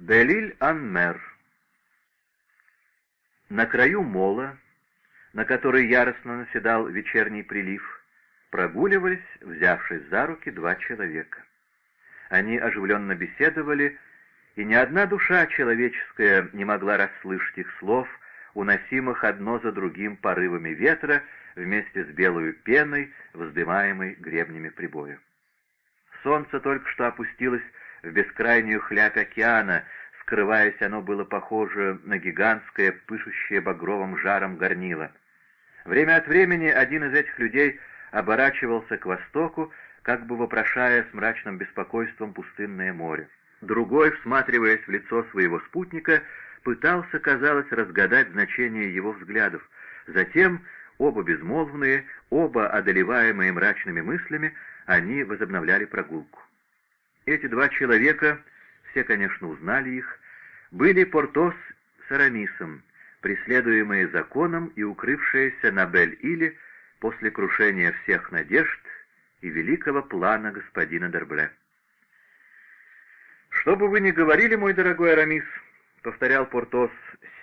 Белиль-Ан-Мер На краю мола, на который яростно наседал вечерний прилив, прогуливались, взявшись за руки, два человека. Они оживленно беседовали, и ни одна душа человеческая не могла расслышать их слов, уносимых одно за другим порывами ветра вместе с белой пеной, вздымаемой гребнями прибоя. Солнце только что опустилось в бескрайнюю хлябь океана, скрываясь, оно было похоже на гигантское, пышущее багровым жаром горнило. Время от времени один из этих людей оборачивался к востоку, как бы вопрошая с мрачным беспокойством пустынное море. Другой, всматриваясь в лицо своего спутника, пытался, казалось, разгадать значение его взглядов. Затем, оба безмолвные, оба одолеваемые мрачными мыслями, они возобновляли прогулку. Эти два человека, все, конечно, узнали их, были Портос с Арамисом, преследуемые законом и укрывшиеся на Бель-Иле после крушения всех надежд и великого плана господина Дербле. «Что бы вы ни говорили, мой дорогой Арамис», — повторял Портос,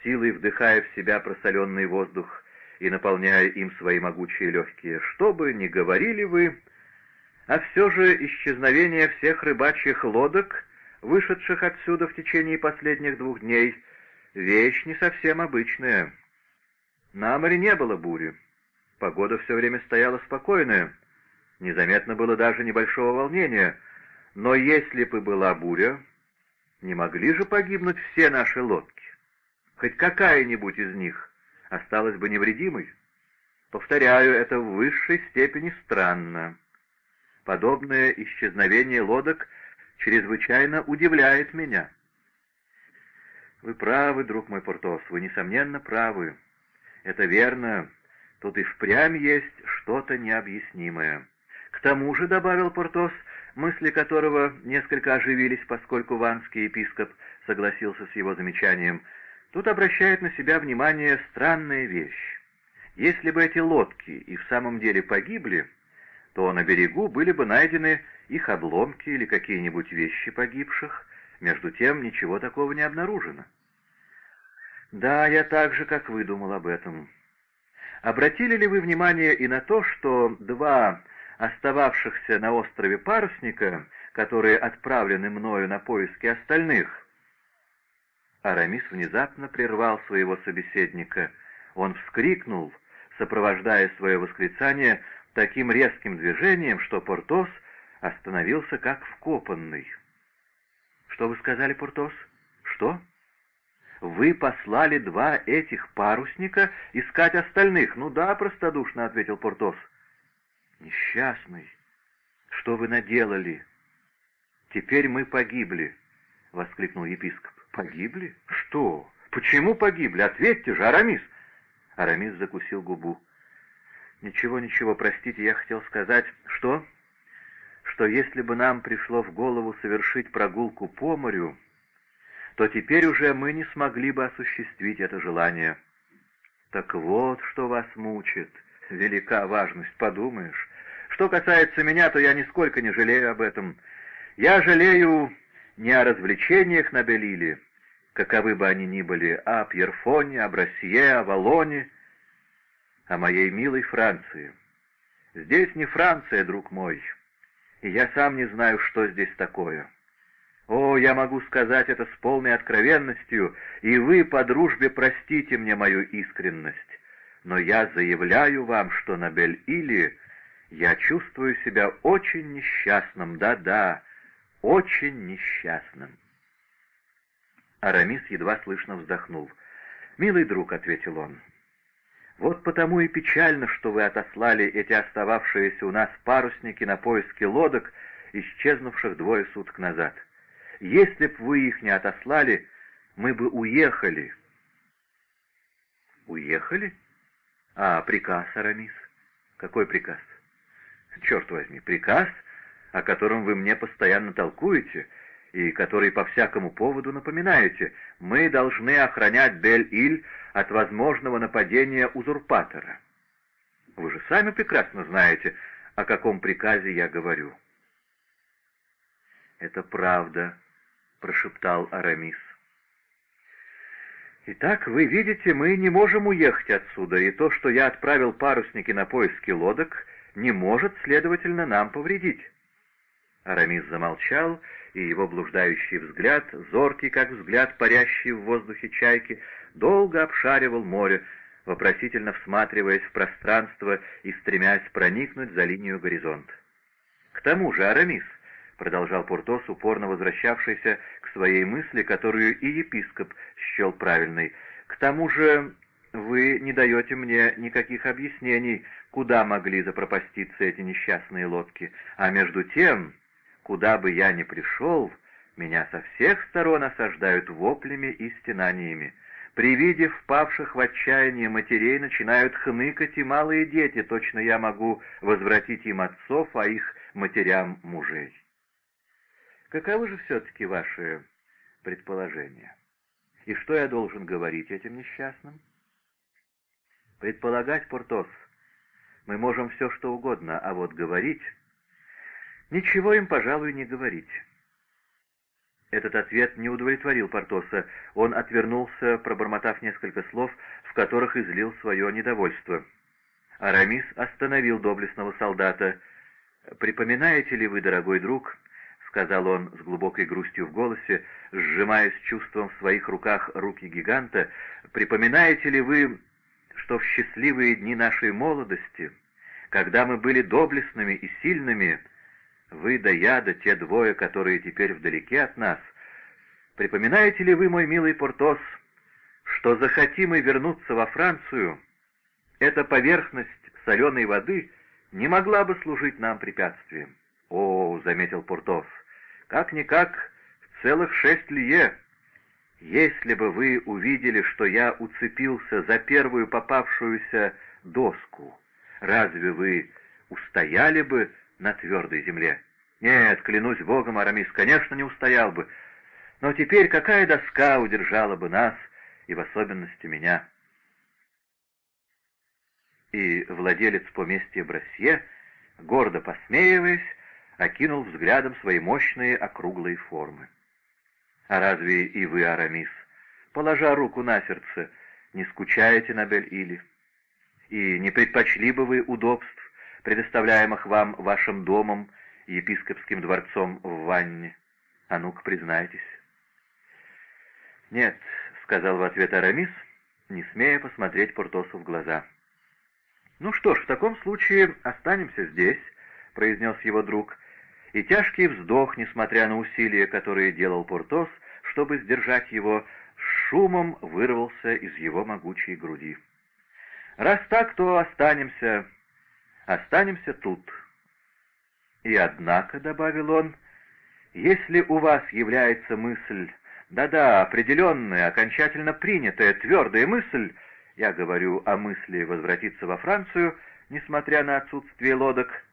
силой вдыхая в себя просоленный воздух и наполняя им свои могучие легкие, «что бы ни говорили вы, а все же исчезновение всех рыбачьих лодок, вышедших отсюда в течение последних двух дней, вещь не совсем обычная. На море не было бури. Погода все время стояла спокойная. Незаметно было даже небольшого волнения. Но если бы была буря, не могли же погибнуть все наши лодки. Хоть какая-нибудь из них осталась бы невредимой. Повторяю, это в высшей степени странно. Подобное исчезновение лодок чрезвычайно удивляет меня. Вы правы, друг мой Портос, вы, несомненно, правы. Это верно, тут и впрямь есть что-то необъяснимое. К тому же, — добавил Портос, мысли которого несколько оживились, поскольку ванский епископ согласился с его замечанием, тут обращает на себя внимание странная вещь. Если бы эти лодки и в самом деле погибли, то на берегу были бы найдены их обломки или какие-нибудь вещи погибших, между тем ничего такого не обнаружено. Да, я так же, как вы, думал об этом. Обратили ли вы внимание и на то, что два остававшихся на острове парусника, которые отправлены мною на поиски остальных? Арамис внезапно прервал своего собеседника. Он вскрикнул, сопровождая свое восклицание таким резким движением, что Портос остановился как вкопанный. «Что вы сказали, Портос? Что?» «Вы послали два этих парусника искать остальных?» «Ну да», — простодушно ответил Портос. «Несчастный, что вы наделали?» «Теперь мы погибли», — воскликнул епископ. «Погибли? Что? Почему погибли? Ответьте же, Арамис!» Арамис закусил губу. «Ничего, ничего, простите, я хотел сказать...» «Что?» «Что если бы нам пришло в голову совершить прогулку по морю, то теперь уже мы не смогли бы осуществить это желание». «Так вот, что вас мучит. Велика важность, подумаешь. Что касается меня, то я нисколько не жалею об этом. Я жалею не о развлечениях на Белиле, каковы бы они ни были, а о Пьерфоне, о Брасье, о Валоне, о моей милой Франции. Здесь не Франция, друг мой, и я сам не знаю, что здесь такое. О, я могу сказать это с полной откровенностью, и вы по дружбе простите мне мою искренность, но я заявляю вам, что на Бель-Иле я чувствую себя очень несчастным, да-да, очень несчастным. Арамис едва слышно вздохнул. «Милый друг», — ответил он, — вот потому и печально, что вы отослали эти остававшиеся у нас парусники на поиски лодок, исчезнувших двое суток назад. Если б вы их не отослали, мы бы уехали. Уехали? А приказ, Арамис? Какой приказ? Черт возьми, приказ, о котором вы мне постоянно толкуете, и который по всякому поводу напоминаете. Мы должны охранять Бель-Иль от возможного нападения узурпатора. Вы же сами прекрасно знаете, о каком приказе я говорю. Это правда, — прошептал Арамис. «Итак, вы видите, мы не можем уехать отсюда, и то, что я отправил парусники на поиски лодок, не может, следовательно, нам повредить». Арамис замолчал, и его блуждающий взгляд, зоркий, как взгляд парящий в воздухе чайки, долго обшаривал море, вопросительно всматриваясь в пространство и стремясь проникнуть за линию горизонта. «К тому же, Арамис», — продолжал Пуртос, упорно возвращавшийся к своей мысли, которую и епископ счел правильной, «к тому же вы не даете мне никаких объяснений, куда могли запропаститься эти несчастные лодки, а между тем, куда бы я ни пришел, меня со всех сторон осаждают воплями и стенаниями. При виде впавших в отчаяние матерей начинают хныкать и малые дети, точно я могу возвратить им отцов, а их матерям мужей. Каковы же все-таки ваши предположения? И что я должен говорить этим несчастным? Предполагать, Портос, мы можем все что угодно, а вот говорить... Ничего им, пожалуй, не говорить. Этот ответ не удовлетворил Портоса. Он отвернулся, пробормотав несколько слов, в которых излил свое недовольство. Арамис остановил доблестного солдата. «Припоминаете ли вы, дорогой друг, — сказал он с глубокой грустью в голосе, сжимая с чувством в своих руках руки гиганта, — припоминаете ли вы, что в счастливые дни нашей молодости, когда мы были доблестными и сильными, — вы да я, да те двое, которые теперь вдалеке от нас. Припоминаете ли вы, мой милый Портос, что захотим мы вернуться во Францию, эта поверхность соленой воды не могла бы служить нам препятствием? О, — заметил Портос, — как-никак целых шесть лье. Если бы вы увидели, что я уцепился за первую попавшуюся доску, разве вы устояли бы на твердой земле. Нет, клянусь Богом, Арамис, конечно, не устоял бы. Но теперь какая доска удержала бы нас, и в особенности меня? И владелец поместья Брасье, гордо посмеиваясь, окинул взглядом свои мощные округлые формы. А разве и вы, Арамис, положа руку на сердце, не скучаете на Бель-Или? И не предпочли бы вы удобств, предоставляемых вам вашим домом и епископским дворцом в Ванне? А ну-ка, признайтесь. «Нет», — сказал в ответ Арамис, не смея посмотреть Портосу в глаза. «Ну что ж, в таком случае останемся здесь», — произнес его друг, и тяжкий вздох, несмотря на усилия, которые делал Портос, чтобы сдержать его, шумом вырвался из его могучей груди. «Раз так, то останемся Останемся тут. И однако, — добавил он, — если у вас является мысль, да-да, определенная, окончательно принятая, твердая мысль, я говорю о мысли возвратиться во Францию, несмотря на отсутствие лодок,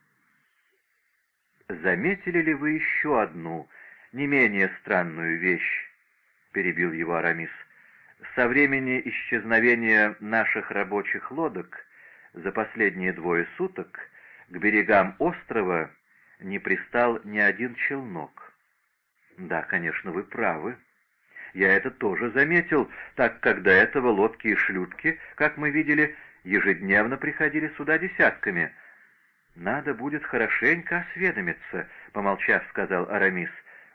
заметили ли вы еще одну, не менее странную вещь? — перебил его Арамис. Со времени исчезновения наших рабочих лодок за последние двое суток к берегам острова не пристал ни один челнок. Да, конечно, вы правы. Я это тоже заметил, так как до этого лодки и шлюпки, как мы видели, ежедневно приходили сюда десятками. «Надо будет хорошенько осведомиться», — помолчав, сказал Арамис,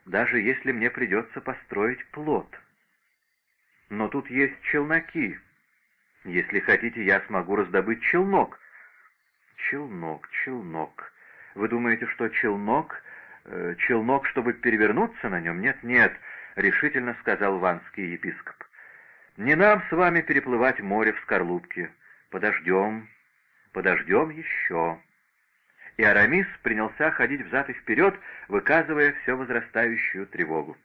«даже если мне придется построить плот. Но тут есть челноки, если хотите, я смогу раздобыть челнок». «Челнок, челнок. Вы думаете, что челнок... Э, челнок, чтобы перевернуться на нем? Нет, нет», — решительно сказал ванский епископ. «Не нам с вами переплывать море в скорлупке. Подождем, подождем еще». И Арамис принялся ходить взад и вперед, выказывая все возрастающую тревогу.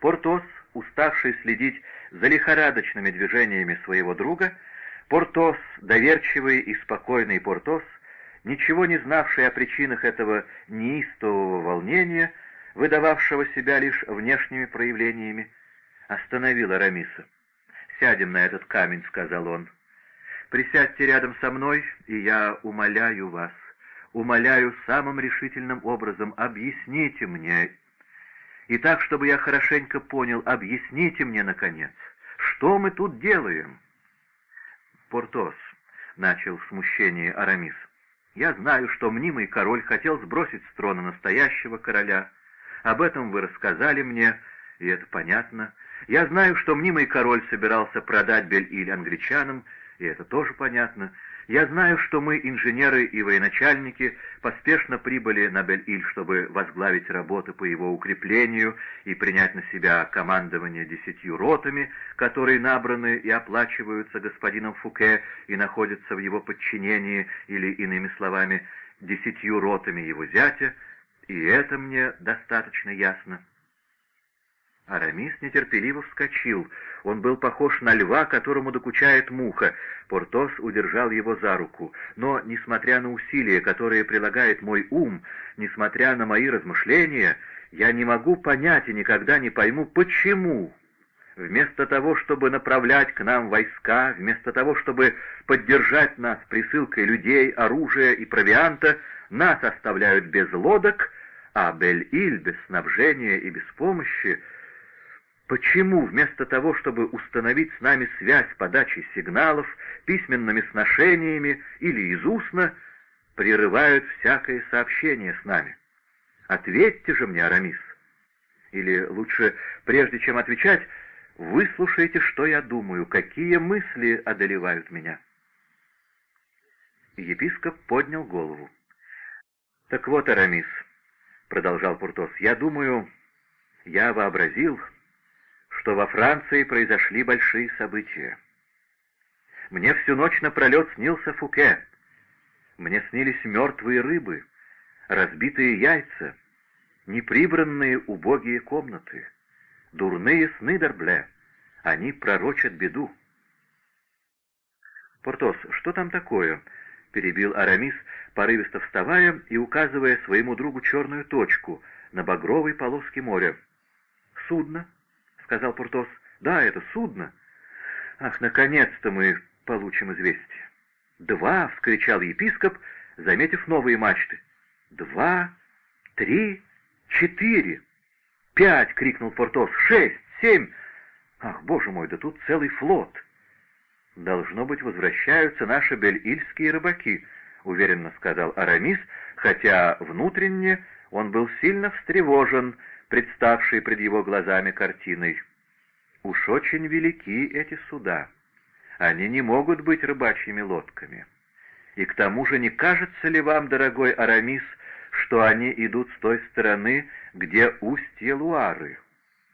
Портос, уставший следить за лихорадочными движениями своего друга, Портос, доверчивый и спокойный Портос, ничего не знавший о причинах этого неистового волнения, выдававшего себя лишь внешними проявлениями, остановил Арамиса. «Сядем на этот камень», — сказал он. «Присядьте рядом со мной, и я умоляю вас, умоляю самым решительным образом, объясните мне И так, чтобы я хорошенько понял, объясните мне, наконец, что мы тут делаем?» «Портос», — начал в смущении Арамис, — «я знаю, что мнимый король хотел сбросить с трона настоящего короля. Об этом вы рассказали мне, и это понятно. Я знаю, что мнимый король собирался продать Бель-Иль англичанам, и это тоже понятно. Я знаю, что мы, инженеры и военачальники, поспешно прибыли на Бель-Иль, чтобы возглавить работы по его укреплению и принять на себя командование десятью ротами, которые набраны и оплачиваются господином Фуке и находятся в его подчинении, или, иными словами, десятью ротами его зятя, и это мне достаточно ясно. Арамис нетерпеливо вскочил. Он был похож на льва, которому докучает муха. Портос удержал его за руку. Но, несмотря на усилия, которые прилагает мой ум, несмотря на мои размышления, я не могу понять и никогда не пойму, почему. Вместо того, чтобы направлять к нам войска, вместо того, чтобы поддержать нас присылкой людей, оружия и провианта, нас оставляют без лодок, а Бель-Иль без снабжения и без помощи — Почему вместо того, чтобы установить с нами связь подачи сигналов, письменными сношениями или из устно, прерывают всякое сообщение с нами? Ответьте же мне, Арамис. Или лучше, прежде чем отвечать, выслушайте, что я думаю, какие мысли одолевают меня. Епископ поднял голову. «Так вот, Арамис», — продолжал Пуртос, — «я думаю, я вообразил, что во Франции произошли большие события. Мне всю ночь напролет снился Фуке. Мне снились мертвые рыбы, разбитые яйца, неприбранные убогие комнаты, дурные сны Дорбле. Они пророчат беду. «Портос, что там такое?» — перебил Арамис, порывисто вставая и указывая своему другу черную точку на багровой полоске моря. «Судно», — сказал Пуртос. «Да, это судно. Ах, наконец-то мы получим известие». «Два!» — вскричал епископ, заметив новые мачты. «Два, три, четыре, пять!» — крикнул Портос. «Шесть, семь! Ах, боже мой, да тут целый флот!» «Должно быть, возвращаются наши бельильские рыбаки», — уверенно сказал Арамис, хотя внутренне он был сильно встревожен, представшей пред его глазами картиной. Уж очень велики эти суда. Они не могут быть рыбачьими лодками. И к тому же не кажется ли вам, дорогой Арамис, что они идут с той стороны, где устье Луары?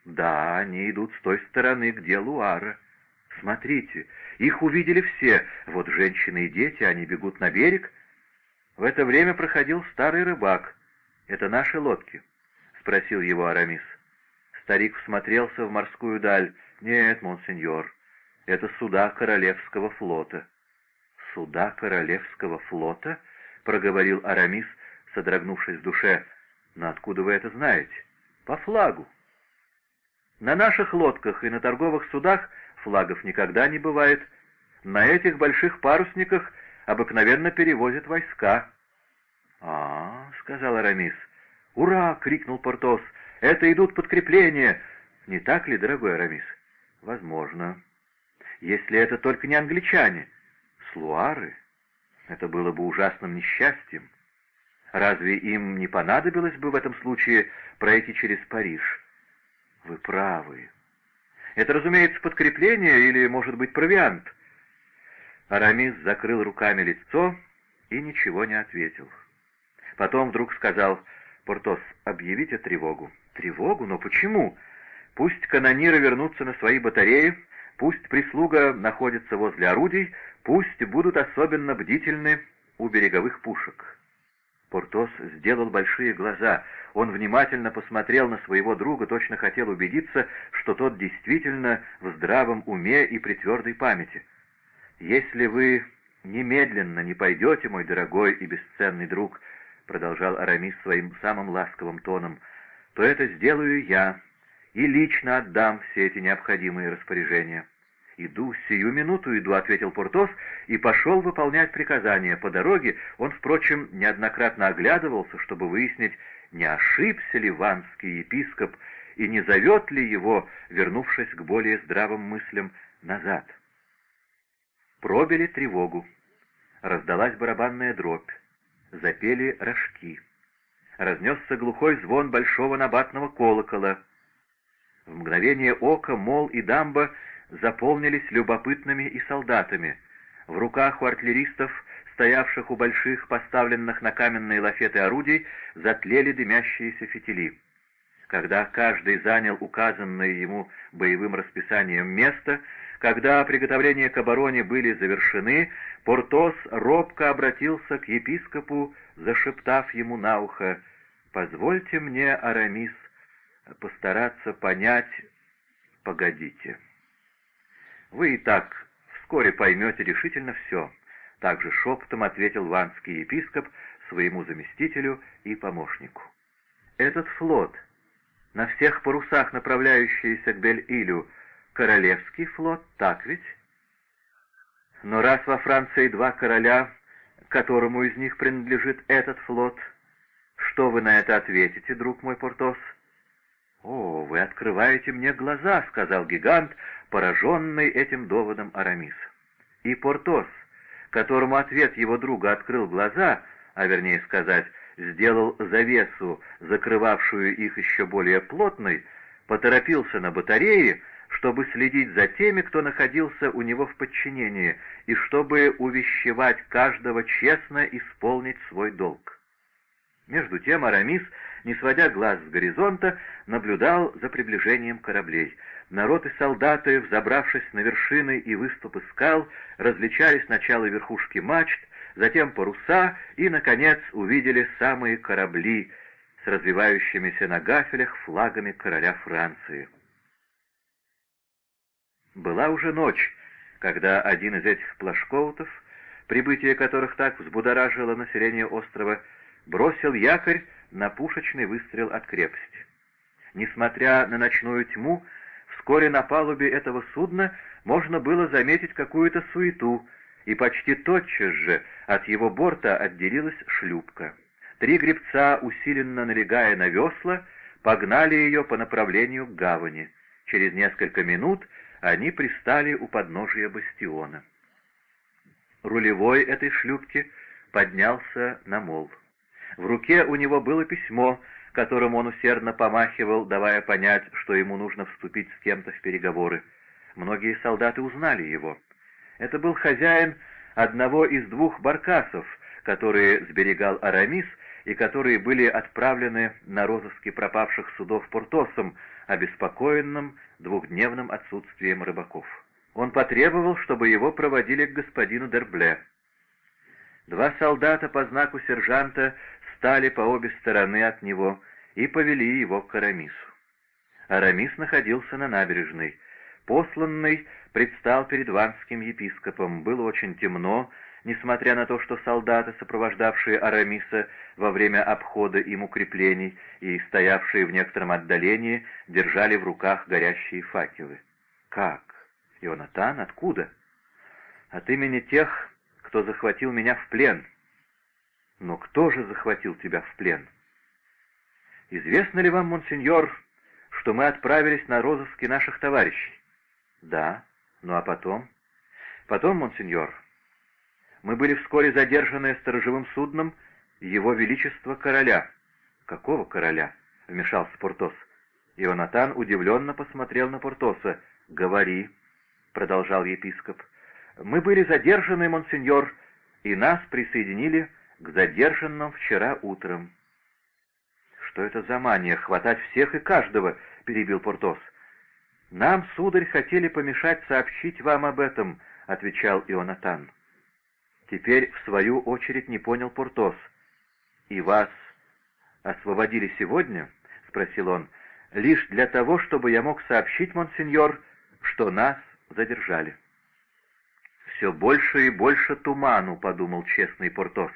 Да, они идут с той стороны, где Луара. Смотрите, их увидели все. Вот женщины и дети, они бегут на берег. В это время проходил старый рыбак. Это наши лодки. — спросил его Арамис. Старик всмотрелся в морскую даль. «Нет, монсеньор, это суда Королевского флота». «Суда Королевского флота?» — проговорил Арамис, содрогнувшись в душе. «Но откуда вы это знаете?» «По флагу». «На наших лодках и на торговых судах флагов никогда не бывает. На этих больших парусниках обыкновенно перевозят войска». «А, — сказал Арамис, — «Ура!» — крикнул Портос. «Это идут подкрепления!» «Не так ли, дорогой Арамис?» «Возможно. Если это только не англичане. Слуары? Это было бы ужасным несчастьем. Разве им не понадобилось бы в этом случае пройти через Париж?» «Вы правы. Это, разумеется, подкрепление или, может быть, провиант?» Арамис закрыл руками лицо и ничего не ответил. Потом вдруг сказал «Портос, объявите тревогу». «Тревогу? Но почему? Пусть канониры вернутся на свои батареи, пусть прислуга находится возле орудий, пусть будут особенно бдительны у береговых пушек». Портос сделал большие глаза. Он внимательно посмотрел на своего друга, точно хотел убедиться, что тот действительно в здравом уме и при твердой памяти. «Если вы немедленно не пойдете, мой дорогой и бесценный друг, продолжал Арамис своим самым ласковым тоном, — то это сделаю я и лично отдам все эти необходимые распоряжения. «Иду, сию минуту иду», — ответил Портос и пошел выполнять приказания. По дороге он, впрочем, неоднократно оглядывался, чтобы выяснить, не ошибся ли ванский епископ и не зовет ли его, вернувшись к более здравым мыслям, назад. Пробили тревогу. Раздалась барабанная дробь. Запели рожки. Разнесся глухой звон большого набатного колокола. В мгновение ока Мол и Дамба заполнились любопытными и солдатами. В руках у артиллеристов, стоявших у больших, поставленных на каменные лафеты орудий, затлели дымящиеся фитили. Когда каждый занял указанное ему боевым расписанием место, когда приготовления к обороне были завершены, Портос робко обратился к епископу, зашептав ему на ухо, «Позвольте мне, Арамис, постараться понять... Погодите. Вы и так вскоре поймете решительно все», — также шепотом ответил ванский епископ своему заместителю и помощнику. «Этот флот, на всех парусах направляющийся к Бель-Илю, королевский флот, так ведь? Но раз во Франции два короля, которому из них принадлежит этот флот, что вы на это ответите, друг мой Портос? «О, вы открываете мне глаза», — сказал гигант, пораженный этим доводом Арамис. И Портос, которому ответ его друга открыл глаза, а вернее сказать, сделал завесу, закрывавшую их еще более плотной, поторопился на батарее, чтобы следить за теми, кто находился у него в подчинении, и чтобы увещевать каждого честно исполнить свой долг. Между тем Арамис, не сводя глаз с горизонта, наблюдал за приближением кораблей. Народ и солдаты, взобравшись на вершины и выступы скал, различали сначала верхушки мачт, затем паруса и, наконец, увидели самые корабли с развивающимися на гафелях флагами короля Франции. Была уже ночь, когда один из этих плашкоутов, прибытие которых так взбудоражило население острова, бросил якорь на пушечный выстрел от крепости. Несмотря на ночную тьму, вскоре на палубе этого судна можно было заметить какую-то суету, и почти тотчас же от его борта отделилась шлюпка. Три гребца, усиленно налегая на весла, погнали ее по направлению к гавани. Через несколько минут они пристали у подножия бастиона. Рулевой этой шлюпки поднялся на мол. В руке у него было письмо, которым он усердно помахивал, давая понять, что ему нужно вступить с кем-то в переговоры. Многие солдаты узнали его. Это был хозяин одного из двух баркасов, которые сберегал Арамис и которые были отправлены на розыски пропавших судов Портосом, обеспокоенным двухдневным отсутствием рыбаков. Он потребовал, чтобы его проводили к господину Дербле. Два солдата по знаку сержанта стали по обе стороны от него и повели его к Арамису. Арамис находился на набережной. Посланный предстал перед ванским епископом. Было очень темно, несмотря на то, что солдаты, сопровождавшие Арамиса во время обхода им укреплений и стоявшие в некотором отдалении, держали в руках горящие факелы. «Как? Ионатан? Откуда?» «От имени тех, кто захватил меня в плен». «Но кто же захватил тебя в плен?» «Известно ли вам, монсеньор, что мы отправились на розыски наших товарищей?» «Да. Ну а потом?» «Потом, монсеньор, мы были вскоре задержаны сторожевым судном Его Величества Короля». «Какого короля?» — вмешался Портос. Ионатан удивленно посмотрел на Портоса. «Говори», — продолжал епископ. «Мы были задержаны, монсеньор, и нас присоединили к задержанным вчера утром». «Что это за мания хватать всех и каждого?» — перебил Портос. «Нам, сударь, хотели помешать сообщить вам об этом», — отвечал Ионатан. Теперь, в свою очередь, не понял Портос. «И вас освободили сегодня?» — спросил он. «Лишь для того, чтобы я мог сообщить, монсеньор, что нас задержали». «Все больше и больше туману», — подумал честный Портос.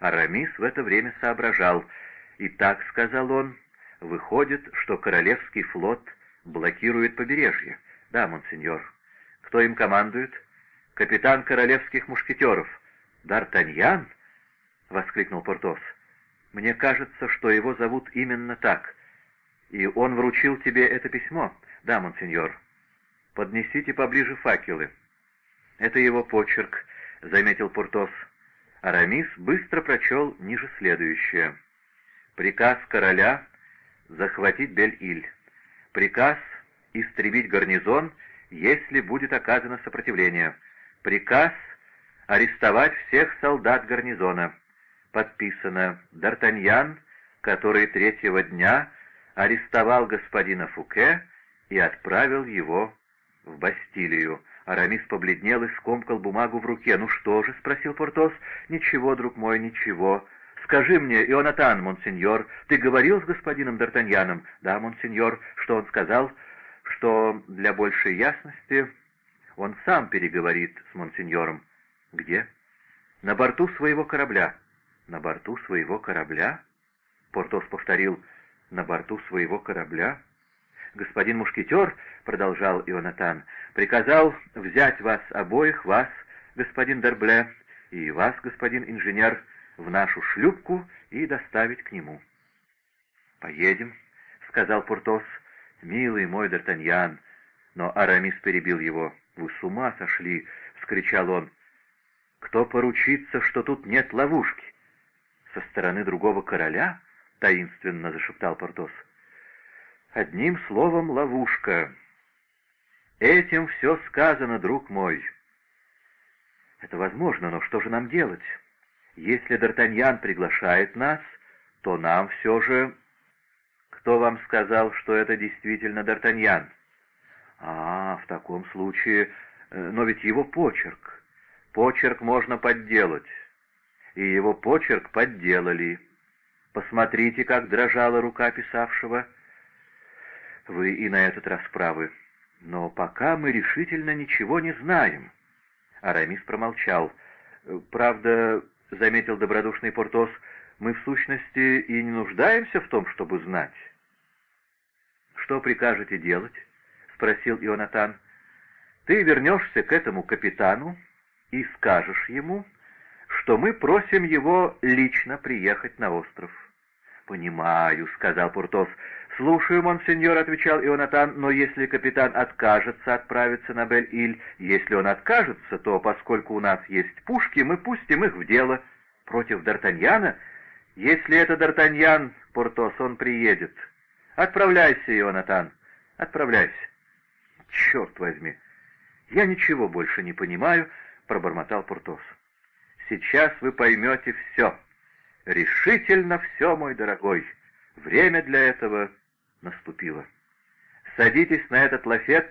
Арамис в это время соображал. «И так», — сказал он, — «выходит, что Королевский флот блокирует побережье». «Да, монсеньор». «Кто им командует?» «Капитан королевских мушкетеров». «Д'Артаньян?» — воскликнул Портос. «Мне кажется, что его зовут именно так. «И он вручил тебе это письмо?» «Да, монсеньор». «Поднесите поближе факелы». «Это его почерк», — заметил Портос. Арамис быстро прочел ниже следующее. «Приказ короля захватить Бель-Иль. Приказ истребить гарнизон, если будет оказано сопротивление. Приказ арестовать всех солдат гарнизона. Подписано Д'Артаньян, который третьего дня арестовал господина Фуке и отправил его в Бастилию. Арамис побледнел и скомкал бумагу в руке. «Ну что же?» — спросил Портос. «Ничего, друг мой, ничего. Скажи мне, Ионатан, монсеньор, ты говорил с господином Д'Артаньяном?» «Да, монсеньор. Что он сказал?» «Что для большей ясности он сам переговорит с монсеньором». «Где?» «На борту своего корабля». «На борту своего корабля?» Портос повторил «на борту своего корабля». «Господин мушкетер», — продолжал Ионатан, — «приказал взять вас обоих, вас, господин Дербле, и вас, господин инженер, в нашу шлюпку и доставить к нему». «Поедем», — сказал Портос, — «милый мой Д'Артаньян». Но Арамис перебил его. «Вы с ума сошли!» — вскричал он. «Кто поручится, что тут нет ловушки?» «Со стороны другого короля?» — таинственно зашептал Портос. «Одним словом, ловушка. Этим все сказано, друг мой». «Это возможно, но что же нам делать? Если Д'Артаньян приглашает нас, то нам все же...» «Кто вам сказал, что это действительно Д'Артаньян?» «А, в таком случае... Э, но ведь его почерк. Почерк можно подделать. И его почерк подделали». Посмотрите, как дрожала рука писавшего. Вы и на этот раз правы. Но пока мы решительно ничего не знаем. Арамис промолчал. Правда, — заметил добродушный Портос, — мы в сущности и не нуждаемся в том, чтобы знать. «Что прикажете делать?» — спросил Ионатан. «Ты вернешься к этому капитану и скажешь ему, что мы просим его лично приехать на остров». «Понимаю», — сказал Пуртос. «Слушаю, монсеньор», — отвечал Ионатан, «но если капитан откажется отправиться на Бель-Иль, если он откажется, то, поскольку у нас есть пушки, мы пустим их в дело против Д'Артаньяна. Если это Д'Артаньян, Пуртос, он приедет. Отправляйся, Ионатан, отправляйся». «Черт возьми! Я ничего больше не понимаю», — пробормотал Пуртос. «Сейчас вы поймете все». Решительно все, мой дорогой. Время для этого наступило. Садитесь на этот лафет,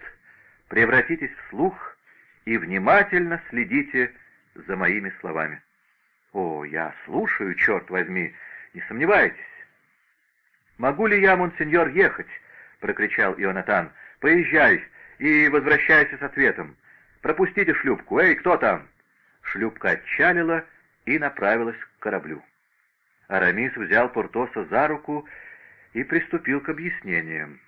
превратитесь в слух и внимательно следите за моими словами. О, я слушаю, черт возьми, не сомневайтесь. «Могу ли я, монсеньор, ехать?» — прокричал Ионатан. «Поезжай и возвращайся с ответом. Пропустите шлюпку. Эй, кто там?» Шлюпка отчалила и направилась к кораблю. Арамис взял Портоса за руку и приступил к объяснениям.